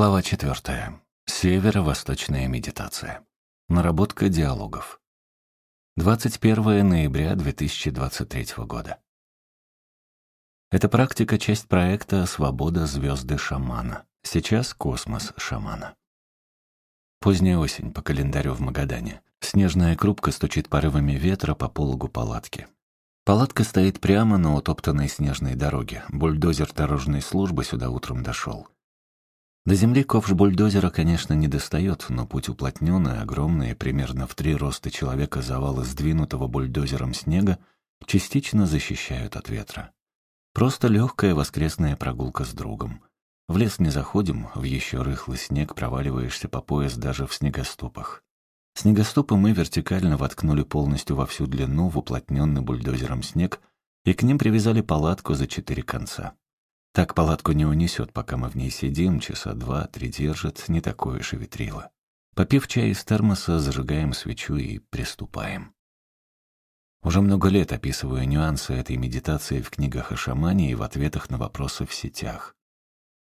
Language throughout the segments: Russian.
Глава 4. Северо-восточная медитация. Наработка диалогов. 21 ноября 2023 года. Эта практика — часть проекта «Свобода звезды шамана». Сейчас космос шамана. Поздняя осень по календарю в Магадане. Снежная крупка стучит порывами ветра по пологу палатки. Палатка стоит прямо на утоптанной снежной дороге. Бульдозер дорожной службы сюда утром дошел. До земли ковш бульдозера, конечно, не достает, но путь уплотненный, огромный, примерно в три роста человека завалы сдвинутого бульдозером снега частично защищают от ветра. Просто легкая воскресная прогулка с другом. В лес не заходим, в еще рыхлый снег проваливаешься по пояс даже в снегоступах. Снегоступы мы вертикально воткнули полностью во всю длину в уплотненный бульдозером снег и к ним привязали палатку за четыре конца. Так палатку не унесет, пока мы в ней сидим, часа два-три держит, не такое же ветрило. Попив чай из термоса, зажигаем свечу и приступаем. Уже много лет описываю нюансы этой медитации в книгах о шамане и в ответах на вопросы в сетях.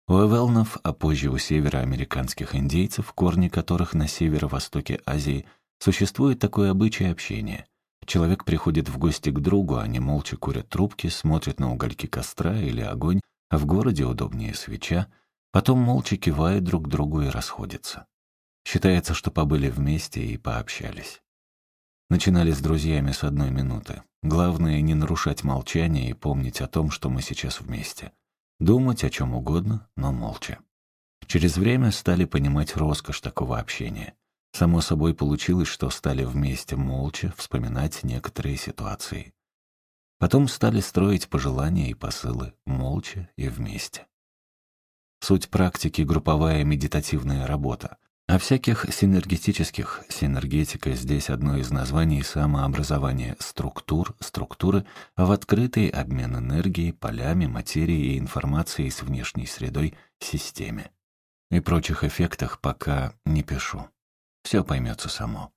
У Эвелнов, а позже у североамериканских индейцев, корни которых на северо-востоке Азии, существует такое обычай общения. Человек приходит в гости к другу, они молча курят трубки, смотрят на угольки костра или огонь, в городе удобнее свеча, потом молча кивают друг другу и расходятся. Считается, что побыли вместе и пообщались. Начинали с друзьями с одной минуты. Главное — не нарушать молчание и помнить о том, что мы сейчас вместе. Думать о чем угодно, но молча. Через время стали понимать роскошь такого общения. Само собой получилось, что стали вместе молча вспоминать некоторые ситуации. Потом стали строить пожелания и посылы, молча и вместе. Суть практики — групповая медитативная работа. О всяких синергетических, синергетика здесь одно из названий самообразования структур, структуры в открытый обмен энергией, полями, материей и информацией с внешней средой, системе. И прочих эффектах пока не пишу. Все поймется само.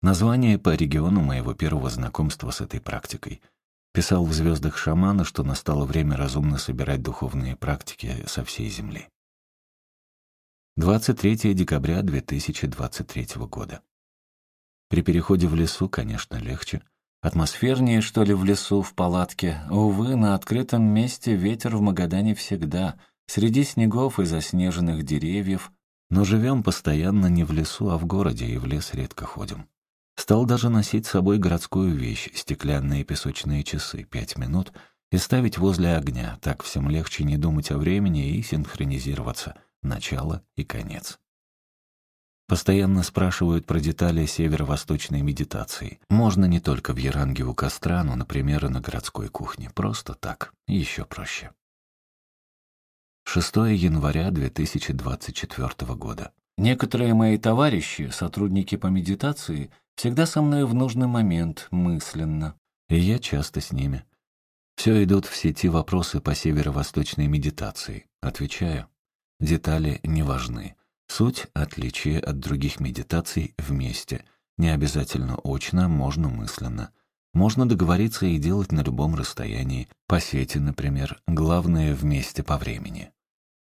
Название по региону моего первого знакомства с этой практикой — Писал в «Звездах шамана», что настало время разумно собирать духовные практики со всей Земли. 23 декабря 2023 года. При переходе в лесу, конечно, легче. Атмосфернее, что ли, в лесу, в палатке. Увы, на открытом месте ветер в Магадане всегда. Среди снегов и заснеженных деревьев. Но живем постоянно не в лесу, а в городе, и в лес редко ходим. Стал даже носить с собой городскую вещь, стеклянные песочные часы, пять минут, и ставить возле огня, так всем легче не думать о времени и синхронизироваться, начало и конец. Постоянно спрашивают про детали северо-восточной медитации. Можно не только в Яранге у костра, но, например, и на городской кухне. Просто так. Еще проще. 6 января 2024 года. Некоторые мои товарищи, сотрудники по медитации, Всегда со мной в нужный момент, мысленно. И я часто с ними. Все идут в сети вопросы по северо-восточной медитации. Отвечаю. Детали не важны. Суть — отличие от других медитаций вместе. Не обязательно очно, можно мысленно. Можно договориться и делать на любом расстоянии. По сети, например. Главное — вместе по времени.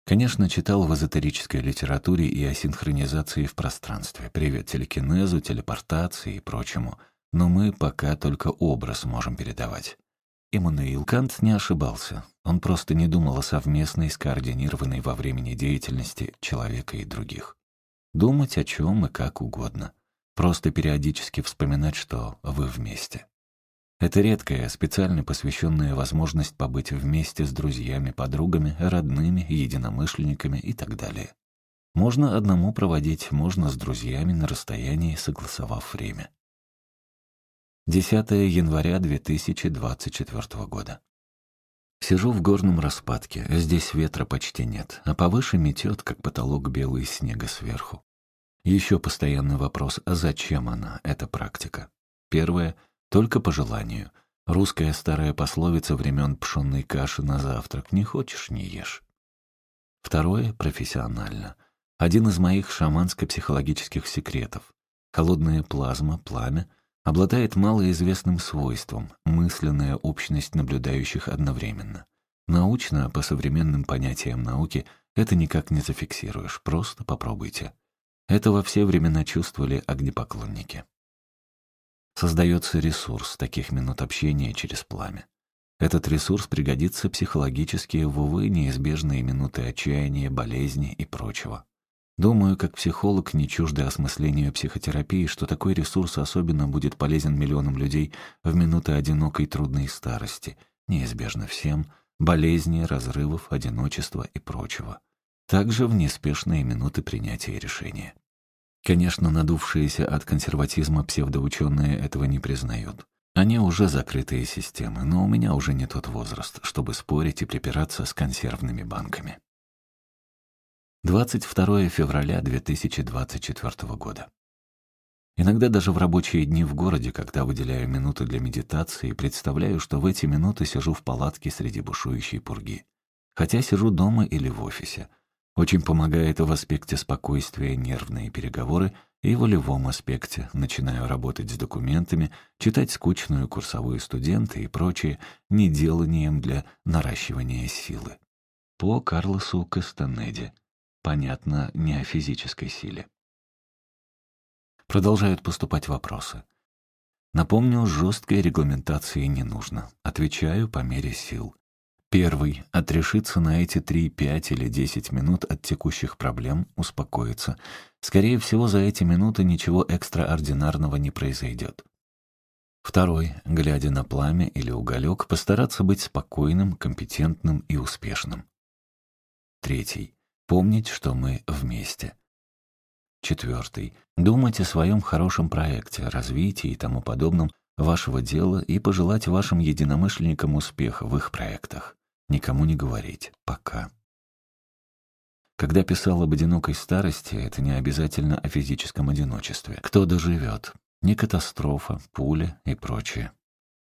Конечно, читал в эзотерической литературе и о синхронизации в пространстве, привет телекинезу, телепортации и прочему, но мы пока только образ можем передавать. Иммануил Кант не ошибался. Он просто не думал о совместной, скоординированной во времени деятельности человека и других. Думать о чем и как угодно. Просто периодически вспоминать, что вы вместе. Это редкая, специально посвященная возможность побыть вместе с друзьями, подругами, родными, единомышленниками и так далее. Можно одному проводить, можно с друзьями на расстоянии, согласовав время. 10 января 2024 года. Сижу в горном распадке, здесь ветра почти нет, а повыше метет, как потолок белый снега сверху. Еще постоянный вопрос, а зачем она, эта практика? Первое — только по желанию. Русская старая пословица времен пшенной каши на завтрак «не хочешь — не ешь». Второе — профессионально. Один из моих шаманско-психологических секретов. Холодная плазма, пламя, обладает малоизвестным свойством — мысленная общность наблюдающих одновременно. Научно, по современным понятиям науки, это никак не зафиксируешь, просто попробуйте. Это во все времена чувствовали огнепоклонники. Создается ресурс таких минут общения через пламя. Этот ресурс пригодится психологически в, увы, неизбежные минуты отчаяния, болезни и прочего. Думаю, как психолог, не чуждый осмыслению психотерапии, что такой ресурс особенно будет полезен миллионам людей в минуты одинокой трудной старости, неизбежно всем, болезни, разрывов, одиночества и прочего. Также в неспешные минуты принятия решения. Конечно, надувшиеся от консерватизма псевдоученые этого не признают. Они уже закрытые системы, но у меня уже не тот возраст, чтобы спорить и припираться с консервными банками. 22 февраля 2024 года. Иногда даже в рабочие дни в городе, когда выделяю минуты для медитации, представляю, что в эти минуты сижу в палатке среди бушующей пурги. Хотя сижу дома или в офисе, очень помогает в аспекте спокойствия нервные переговоры и волевом аспекте. Начинаю работать с документами, читать скучную курсовую студенты и прочее неделанием для наращивания силы. По Карлосу Кастанеде. Понятно, не о физической силе. Продолжают поступать вопросы. Напомню, жесткой регламентации не нужно. Отвечаю по мере сил. Первый — отрешиться на эти 3, 5 или 10 минут от текущих проблем, успокоиться. Скорее всего, за эти минуты ничего экстраординарного не произойдет. Второй, глядя на пламя или уголек, постараться быть спокойным, компетентным и успешным. Третий, помнить, что мы вместе. Четвертый, думать о своем хорошем проекте, развитии и тому подобном вашего дела и пожелать вашим единомышленникам успеха в их проектах. Никому не говорить. Пока. Когда писал об одинокой старости, это не обязательно о физическом одиночестве. Кто доживет? Не катастрофа, пуля и прочее.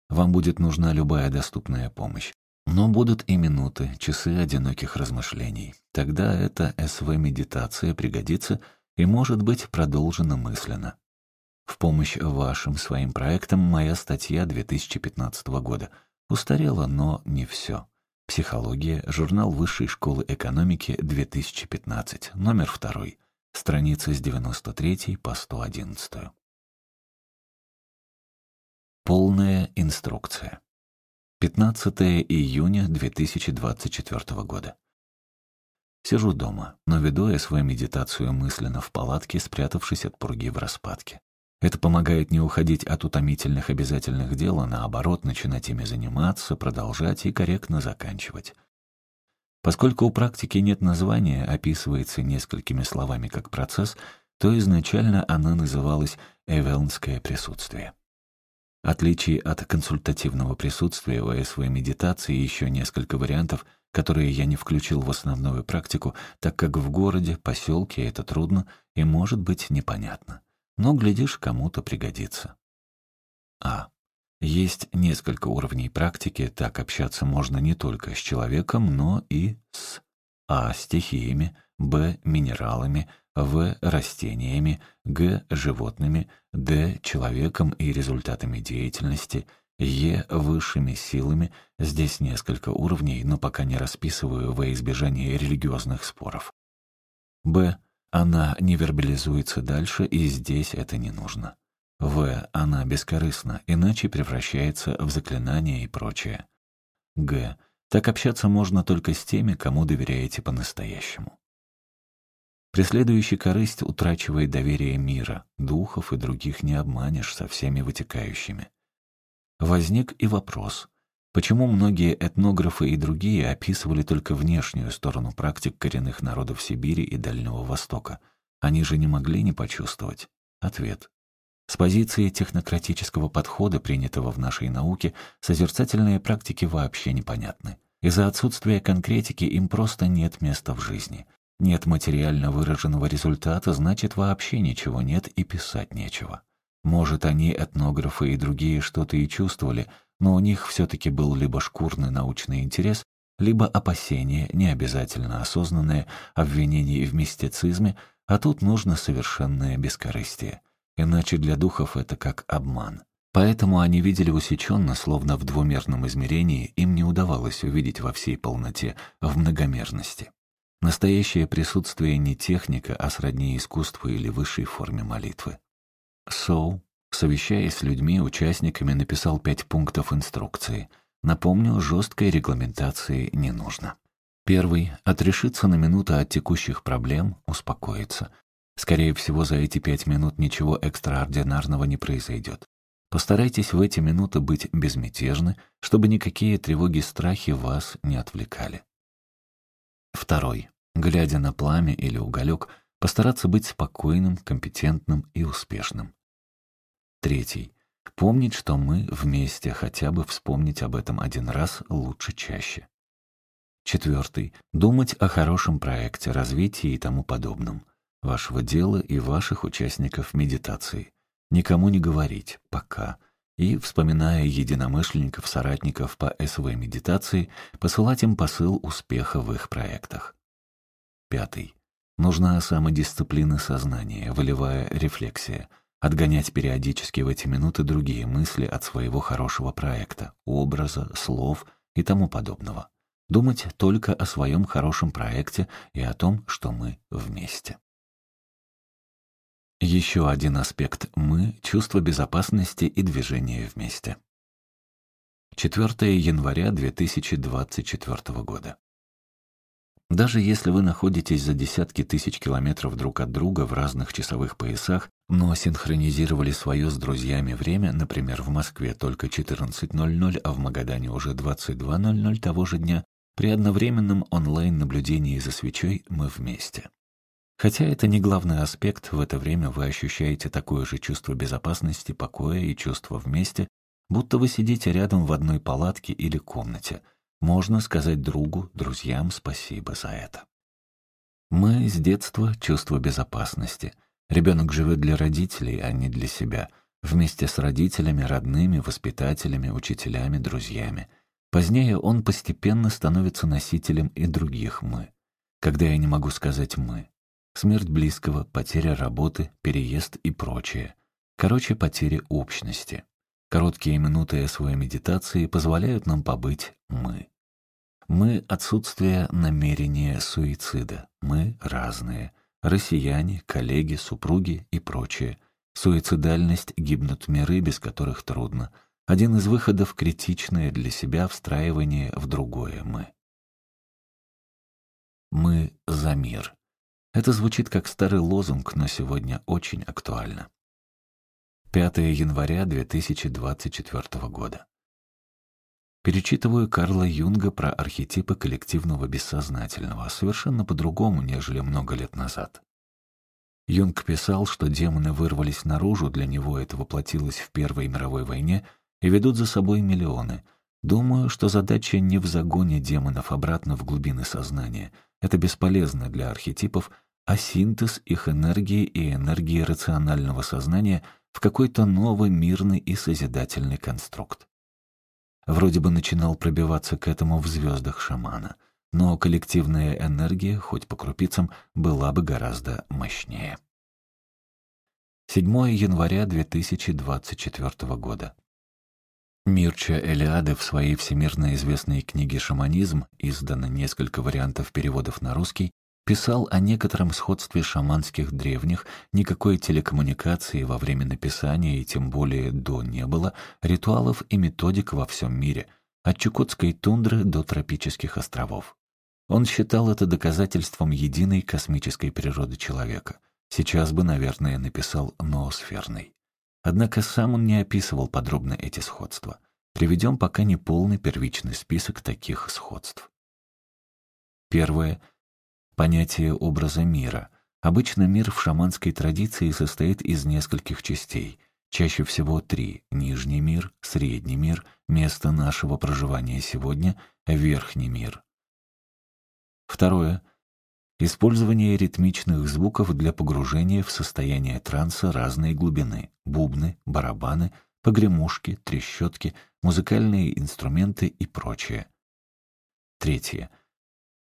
Вам будет нужна любая доступная помощь. Но будут и минуты, часы одиноких размышлений. Тогда эта СВ-медитация пригодится и может быть продолжена мысленно. В помощь вашим своим проектам моя статья 2015 года устарела, но не все. Психология, журнал Высшей школы экономики, 2015, номер 2, страница с 93 по 111. Полная инструкция. 15 июня 2024 года. Сижу дома, но веду я свою медитацию мысленно в палатке, спрятавшись от пурги в распадке. Это помогает не уходить от утомительных обязательных дел, а наоборот начинать ими заниматься, продолжать и корректно заканчивать. Поскольку у практики нет названия, описывается несколькими словами как процесс, то изначально она называлась «эвелнское присутствие». Отличий от консультативного присутствия в ОСВ медитации еще несколько вариантов, которые я не включил в основную практику, так как в городе, поселке это трудно и может быть непонятно но, глядишь, кому-то пригодится. А. Есть несколько уровней практики, так общаться можно не только с человеком, но и с А. Стихиями, Б. Минералами, В. Растениями, Г. Животными, Д. Человеком и результатами деятельности, Е. Высшими силами, здесь несколько уровней, но пока не расписываю во избежание религиозных споров. Б она не вербализуется дальше, и здесь это не нужно. В. Она бескорыстна, иначе превращается в заклинание и прочее. Г. Так общаться можно только с теми, кому доверяете по-настоящему. Преследующий корысть утрачивает доверие мира, духов и других не обманешь со всеми вытекающими. Возник и вопрос, Почему многие этнографы и другие описывали только внешнюю сторону практик коренных народов Сибири и Дальнего Востока? Они же не могли не почувствовать. Ответ. С позиции технократического подхода, принятого в нашей науке, созерцательные практики вообще непонятны. Из-за отсутствия конкретики им просто нет места в жизни. Нет материально выраженного результата, значит, вообще ничего нет и писать нечего. Может, они, этнографы и другие, что-то и чувствовали, но у них все-таки был либо шкурный научный интерес, либо опасение, не обязательно осознанное, обвинение в мистицизме, а тут нужно совершенное бескорыстие. Иначе для духов это как обман. Поэтому они видели усеченно, словно в двумерном измерении, им не удавалось увидеть во всей полноте, в многомерности. Настоящее присутствие не техника, а сродни искусству или высшей форме молитвы. Соу, совещаясь с людьми, участниками, написал пять пунктов инструкции. Напомню, жесткой регламентации не нужно. Первый — отрешиться на минуту от текущих проблем, успокоиться. Скорее всего, за эти пять минут ничего экстраординарного не произойдет. Постарайтесь в эти минуты быть безмятежны, чтобы никакие тревоги страхи вас не отвлекали. Второй. Глядя на пламя или уголек, постараться быть спокойным, компетентным и успешным. Третий. Помнить, что мы вместе, хотя бы вспомнить об этом один раз лучше чаще. Четвертый. Думать о хорошем проекте, развитии и тому подобном. Вашего дела и ваших участников медитации. Никому не говорить, пока и, вспоминая единомышленников, соратников по СВ-медитации, посылать им посыл успеха в их проектах. Пятый. Нужна самодисциплина сознания, волевая рефлексия, отгонять периодически в эти минуты другие мысли от своего хорошего проекта, образа, слов и тому подобного. Думать только о своем хорошем проекте и о том, что мы вместе. Еще один аспект «мы» — чувство безопасности и движения вместе. 4 января 2024 года. Даже если вы находитесь за десятки тысяч километров друг от друга в разных часовых поясах, но синхронизировали свое с друзьями время, например, в Москве только 14.00, а в Магадане уже 22.00 того же дня, при одновременном онлайн-наблюдении за свечой мы вместе. Хотя это не главный аспект, в это время вы ощущаете такое же чувство безопасности, покоя и чувство вместе, будто вы сидите рядом в одной палатке или комнате. Можно сказать другу, друзьям спасибо за это. Мы с детства чувство безопасности. Ребенок живет для родителей, а не для себя. Вместе с родителями, родными, воспитателями, учителями, друзьями. Позднее он постепенно становится носителем и других «мы». Когда я не могу сказать «мы», смерть близкого, потеря работы, переезд и прочее. Короче, потери общности. Короткие минуты своей медитации позволяют нам побыть «мы». Мы — отсутствие намерения суицида. Мы разные. Россияне, коллеги, супруги и прочее. Суицидальность гибнут миры, без которых трудно. Один из выходов — критичное для себя встраивание в другое «мы». Мы за мир. Это звучит как старый лозунг, но сегодня очень актуально. 5 января 2024 года. Перечитываю Карла Юнга про архетипы коллективного бессознательного, совершенно по-другому, нежели много лет назад. Юнг писал, что демоны вырвались наружу, для него это воплотилось в Первой мировой войне и ведут за собой миллионы. Думаю, что задача не в загоне демонов обратно в глубины сознания — это бесполезно для архетипов, а синтез их энергии и энергии рационального сознания в какой-то новый мирный и созидательный конструкт. Вроде бы начинал пробиваться к этому в звездах шамана, но коллективная энергия, хоть по крупицам, была бы гораздо мощнее. 7 января 2024 года. Мирча Элиады в своей всемирно известной книге «Шаманизм», издано несколько вариантов переводов на русский, писал о некотором сходстве шаманских древних, никакой телекоммуникации во время написания и тем более до не было, ритуалов и методик во всем мире, от Чукотской тундры до тропических островов. Он считал это доказательством единой космической природы человека. Сейчас бы, наверное, написал «ноосферный». Однако сам он не описывал подробно эти сходства. Приведем пока не полный первичный список таких сходств. Первое. Понятие образа мира. Обычно мир в шаманской традиции состоит из нескольких частей. Чаще всего три — нижний мир, средний мир, место нашего проживания сегодня, верхний мир. Второе — Использование ритмичных звуков для погружения в состояние транса разной глубины. Бубны, барабаны, погремушки, трещотки, музыкальные инструменты и прочее. Третье.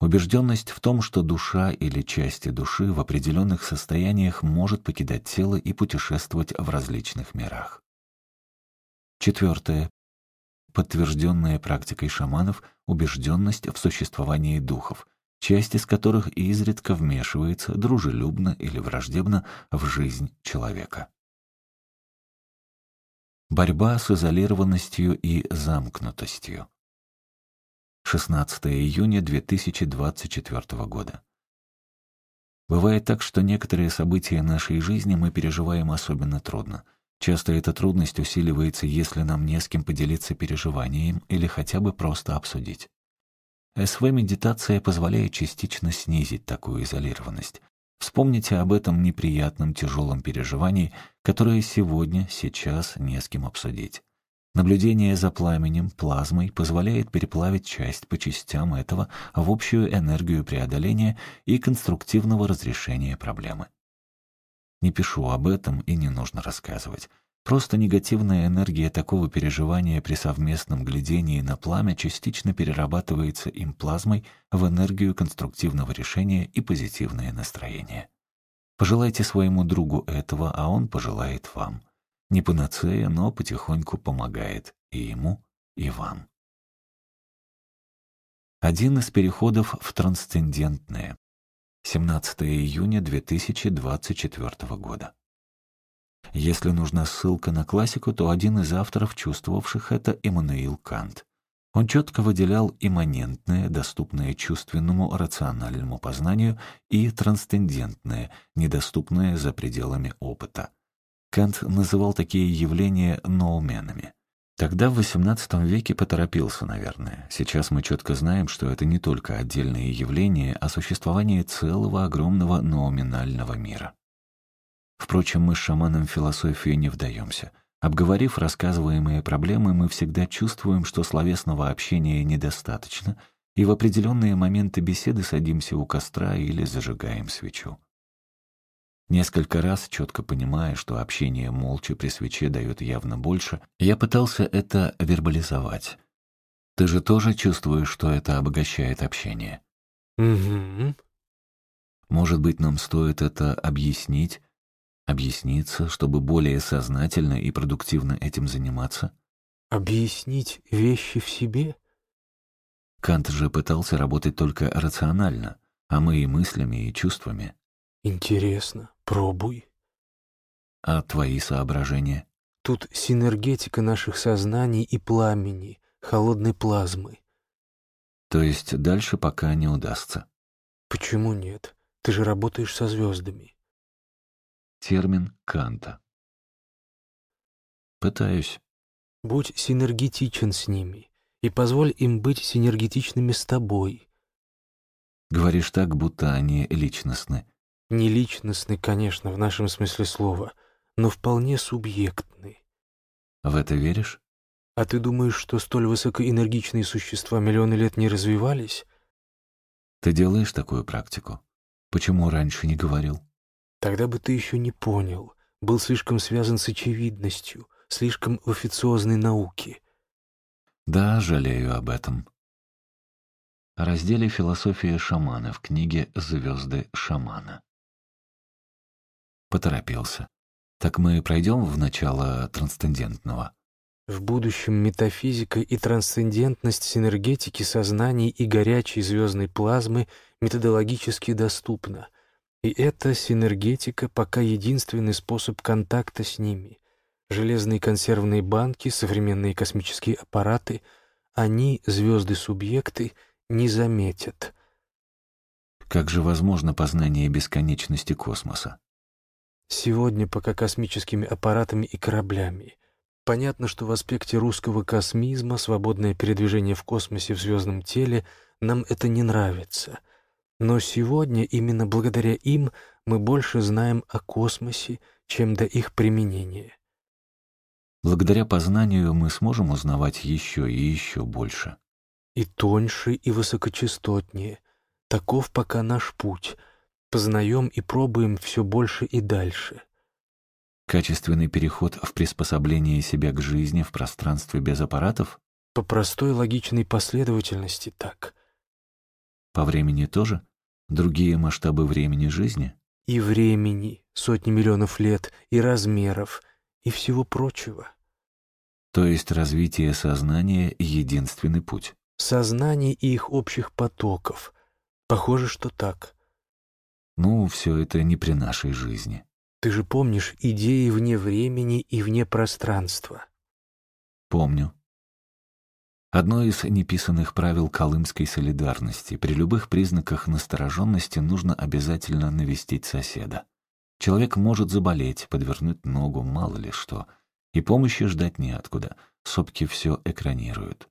Убежденность в том, что душа или части души в определенных состояниях может покидать тело и путешествовать в различных мирах. Четвертое. Подтвержденная практикой шаманов убежденность в существовании духов, часть из которых изредка вмешивается дружелюбно или враждебно в жизнь человека. Борьба с изолированностью и замкнутостью. 16 июня 2024 года. Бывает так, что некоторые события нашей жизни мы переживаем особенно трудно. Часто эта трудность усиливается, если нам не с кем поделиться переживанием или хотя бы просто обсудить. СВ-медитация позволяет частично снизить такую изолированность. Вспомните об этом неприятном тяжелом переживании, которое сегодня, сейчас не с кем обсудить. Наблюдение за пламенем, плазмой позволяет переплавить часть по частям этого в общую энергию преодоления и конструктивного разрешения проблемы. Не пишу об этом и не нужно рассказывать. Просто негативная энергия такого переживания при совместном глядении на пламя частично перерабатывается им плазмой в энергию конструктивного решения и позитивное настроение. Пожелайте своему другу этого, а он пожелает вам. Не панацея, но потихоньку помогает и ему, и вам. Один из переходов в трансцендентное. 17 июня 2024 года. Если нужна ссылка на классику, то один из авторов, чувствовавших это, Иммануил Кант. Он четко выделял имманентное, доступное чувственному рациональному познанию, и трансцендентное, недоступное за пределами опыта. Кант называл такие явления ноуменами. Тогда в XVIII веке поторопился, наверное. Сейчас мы четко знаем, что это не только отдельные явления, а существование целого огромного ноуминального мира. Впрочем, мы с шаманом в философию не вдаемся. Обговорив рассказываемые проблемы, мы всегда чувствуем, что словесного общения недостаточно, и в определенные моменты беседы садимся у костра или зажигаем свечу. Несколько раз, четко понимая, что общение молча при свече дает явно больше, я пытался это вербализовать. Ты же тоже чувствуешь, что это обогащает общение? Угу. Может быть, нам стоит это объяснить, объясниться, чтобы более сознательно и продуктивно этим заниматься? Объяснить вещи в себе? Кант же пытался работать только рационально, а мы и мыслями, и чувствами. Интересно. Пробуй. А твои соображения? Тут синергетика наших сознаний и пламени, холодной плазмы. То есть дальше пока не удастся. Почему нет? Ты же работаешь со звездами. Термин Канта. Пытаюсь. Будь синергетичен с ними и позволь им быть синергетичными с тобой. Говоришь так, будто они личностны. Не личностный, конечно, в нашем смысле слова, но вполне субъектный. В это веришь? А ты думаешь, что столь высокоэнергичные существа миллионы лет не развивались? Ты делаешь такую практику? Почему раньше не говорил? Тогда бы ты еще не понял. Был слишком связан с очевидностью, слишком в официозной науке. Да, жалею об этом. О разделе «Философия шамана» в книге «Звезды шамана». Поторопился. Так мы пройдем в начало трансцендентного? В будущем метафизика и трансцендентность синергетики сознаний и горячей звездной плазмы методологически доступна. И эта синергетика пока единственный способ контакта с ними. Железные консервные банки, современные космические аппараты, они, звезды-субъекты, не заметят. Как же возможно познание бесконечности космоса? Сегодня пока космическими аппаратами и кораблями. Понятно, что в аспекте русского космизма свободное передвижение в космосе в звездном теле нам это не нравится. Но сегодня именно благодаря им мы больше знаем о космосе, чем до их применения. Благодаря познанию мы сможем узнавать еще и еще больше. И тоньше, и высокочастотнее. Таков пока наш путь — познаем и пробуем все больше и дальше. Качественный переход в приспособление себя к жизни в пространстве без аппаратов? По простой логичной последовательности так. По времени тоже? Другие масштабы времени жизни? И времени, сотни миллионов лет, и размеров, и всего прочего. То есть развитие сознания — единственный путь? Сознание и их общих потоков — Похоже, что так. Ну, все это не при нашей жизни. Ты же помнишь идеи вне времени и вне пространства. Помню. Одно из неписанных правил колымской солидарности. При любых признаках настороженности нужно обязательно навестить соседа. Человек может заболеть, подвернуть ногу, мало ли что. И помощи ждать неоткуда. Сопки все экранируют.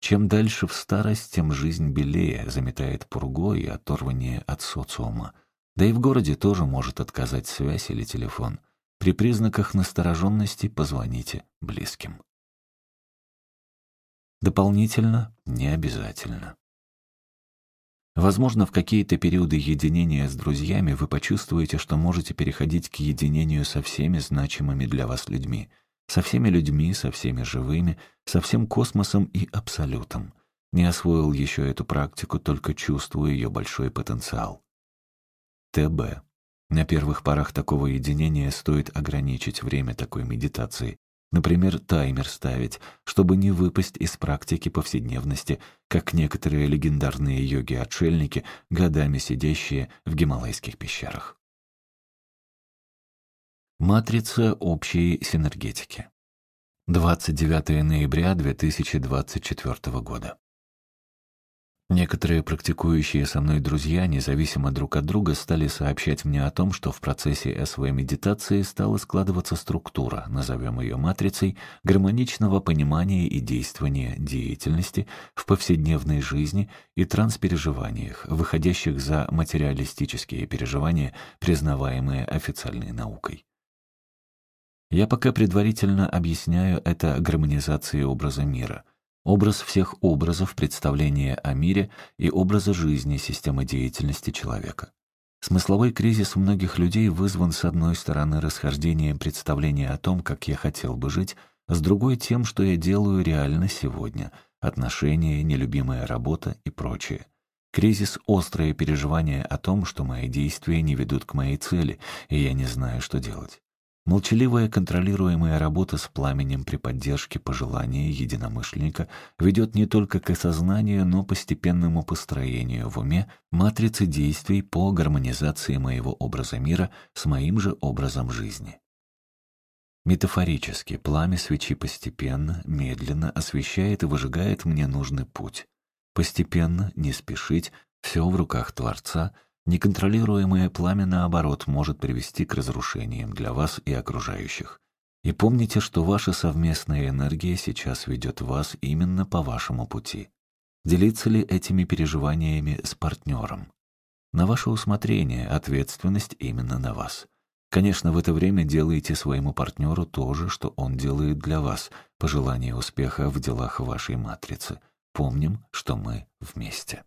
Чем дальше в старость, тем жизнь белее, заметает пургой и оторвание от социума. Да и в городе тоже может отказать связь или телефон. При признаках настороженности позвоните близким. Дополнительно не обязательно. Возможно, в какие-то периоды единения с друзьями вы почувствуете, что можете переходить к единению со всеми значимыми для вас людьми. Со всеми людьми, со всеми живыми, со всем космосом и абсолютом. Не освоил еще эту практику, только чувствую ее большой потенциал. ТБ. На первых порах такого единения стоит ограничить время такой медитации. Например, таймер ставить, чтобы не выпасть из практики повседневности, как некоторые легендарные йоги-отшельники, годами сидящие в гималайских пещерах. Матрица общей синергетики. 29 ноября 2024 года. Некоторые практикующие со мной друзья, независимо друг от друга, стали сообщать мне о том, что в процессе СВ-медитации стала складываться структура, назовем ее матрицей, гармоничного понимания и действования деятельности в повседневной жизни и транспереживаниях, выходящих за материалистические переживания, признаваемые официальной наукой. Я пока предварительно объясняю это гармонизацией образа мира — Образ всех образов представления о мире и образа жизни системы деятельности человека. Смысловой кризис у многих людей вызван с одной стороны расхождением представления о том, как я хотел бы жить, с другой тем, что я делаю реально сегодня, отношения, нелюбимая работа и прочее. Кризис — острое переживание о том, что мои действия не ведут к моей цели, и я не знаю, что делать. Молчаливая контролируемая работа с пламенем при поддержке пожелания единомышленника ведет не только к осознанию, но постепенному построению в уме матрицы действий по гармонизации моего образа мира с моим же образом жизни. Метафорически пламя свечи постепенно, медленно освещает и выжигает мне нужный путь. Постепенно, не спешить, все в руках Творца — Неконтролируемое пламя, наоборот, может привести к разрушениям для вас и окружающих. И помните, что ваша совместная энергия сейчас ведет вас именно по вашему пути. Делиться ли этими переживаниями с партнером? На ваше усмотрение ответственность именно на вас. Конечно, в это время делайте своему партнеру то же, что он делает для вас, пожелание успеха в делах вашей матрицы. Помним, что мы вместе.